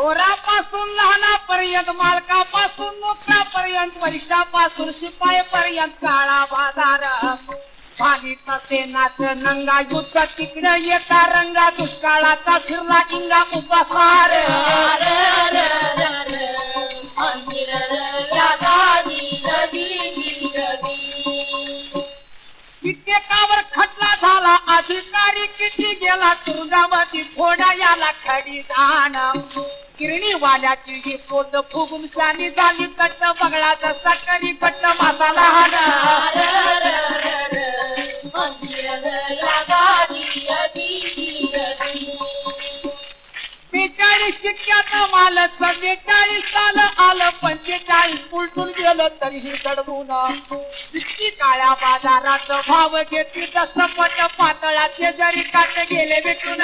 पोरापासून लहानापर्यंत मालकापासून नोकरापर्यंत परीक्षापासून शिपाईपर्यंत काळा बाजार. पाणी तसे नाच नंगा युद्ध तिकडं येता रंगा दुष्काळाचा फिरला इंगा उपासार. कित्येकावर खटला झाला अधिकारी किती गेला तुरुंगामध्ये थोडा याला खडी दान. किरणीवाल्याची ही पोट फुगून शानी झाली कट्ट बगळाचा सकरी कट्ट मसाला बेचाळीस शिक्क्यात माल बेचाळीस साल आलं पंचेचाळीस उलटून गेलं तरीही दडवून. इतकी काळ्या बाजारात भाव घेतली तसं पट पातळाचे जरी काट गेले भेटून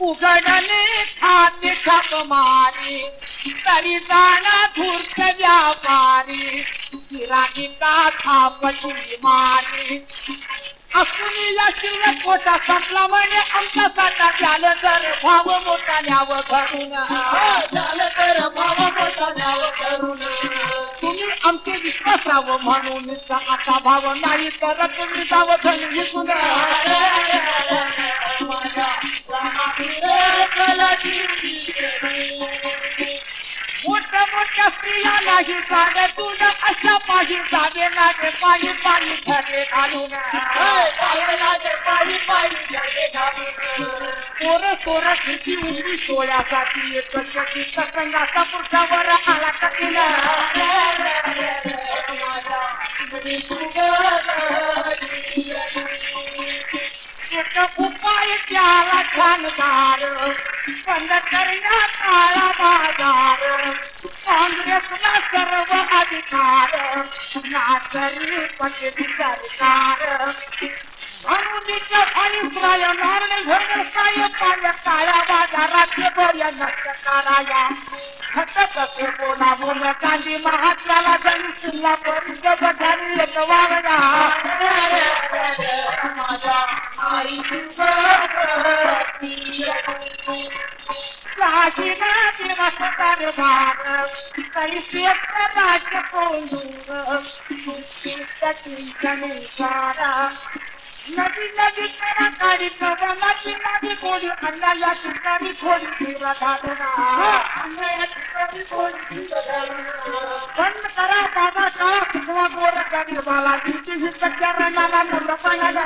उघडले खाते ठप मारी तरी जाणा धूर्त व्यापारी गिराणी का थापटी मारी. असुनी शिव शिल्लक संपला म्हणे आमचा साठा झालं तर भाव मोठा न्याव घरून झालं तर भाव मोठा न्याव घरून आमचे म्हणून आता भाव नाही तर तुम्ही जावं धन मोठ्या मोठ्या स्त्रिया नाही जागे तुझ अशा पाहिजे जागे नागे पाणी पाणी झाले घालून. पाणी पाणी ठरले घालून सोर सोर किती उभी सोळ्यासाठी एक कशी सकंगाचा पुरुषावर आला कठीला उपाय त्याला ठाणदार बंद करण्या काळा बाजार काँग्रेसला सर्व अधिकार नाचरी पटली सरकार म्हणून अभिप्राय नारळ घेऊन काय पाण्या काळ्या बाजाराचे बऱ्या नष्ट कराया खटक ते बोल गांधी महात्म्याला जरी सुल्ला परिषद झाली एक माझ्या काही राज्य पोंदूर चिंतनुसारा नदी नदी तेरा काढी करा नदी नदी कोणी अन्नाला ठिकाणी थोडी फिरा घालना अन्नाला ठिकाणी थोडी बंद करा बाबा का फुगवा गोर करी बाला तिची ही सत्या रंगाला नंद पाण्याला